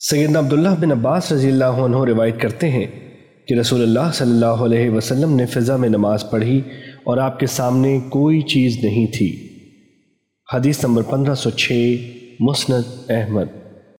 سیدنا عبداللہ بن عباس رضی اللہ عنہ روایت کرتے ہیں کہ رسول اللہ صلی اللہ علیہ وسلم نے فضا میں نماز پڑھی اور آپ کے سامنے کوئی چیز نہیں تھی۔ حدیث نمبر پندرہ سو چھ، مسند احمد۔